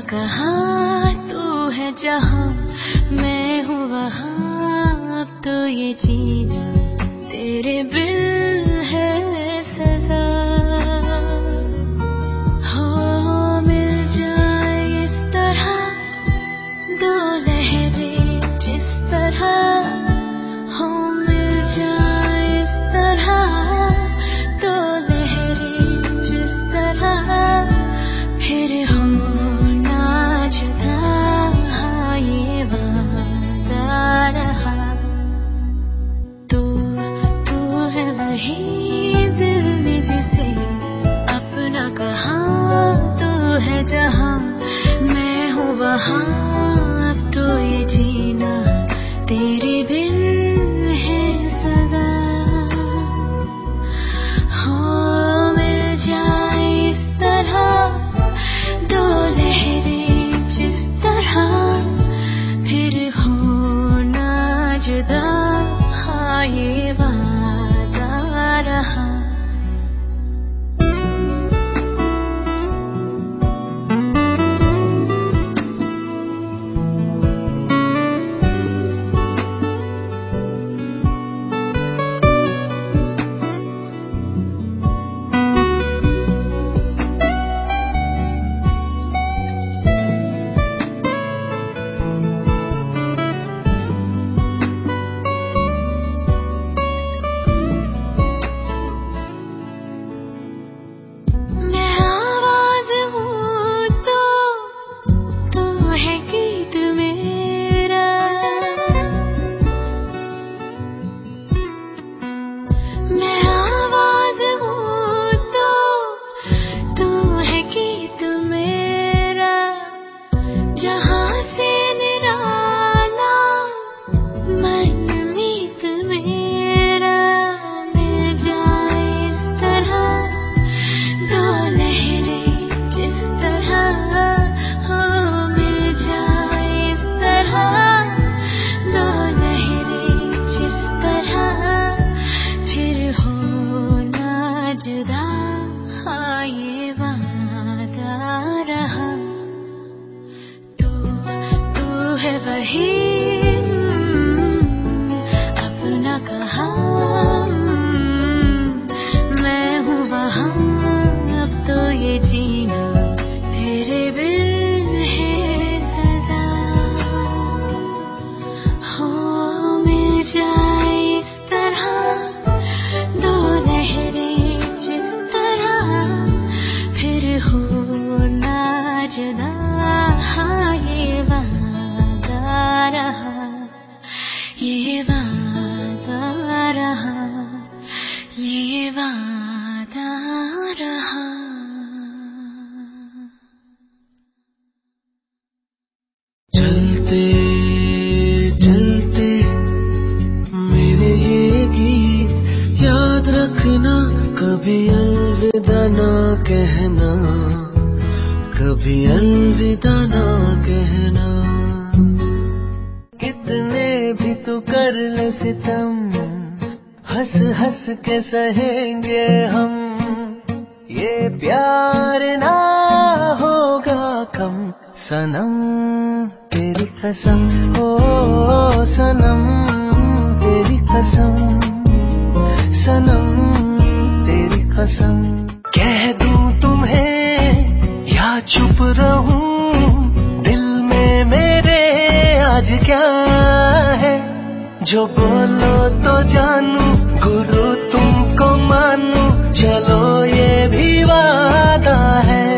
कहाँ तू है जहाँ मैं हूँ वहाँ तो ये चीज़ He. आता रहा। चलते चलते, मेरे ये गीत याद रखना, कभी अलविदा ना कहना, कभी अलविदा ना कहना। कितने भी तू कर ले सितम हंस हंस के सहेंगे हम। ये प्यार ना होगा कम सनम, तेरी कसम, ओ सनम, तेरी कसम, सनम, तेरी कसम। कह दू तुम्हें या चुप रहूँ, दिल में मेरे आज क्या है? जो बोलो तो जानू गुरु तुमको मानू। चलो ये भी वादा है।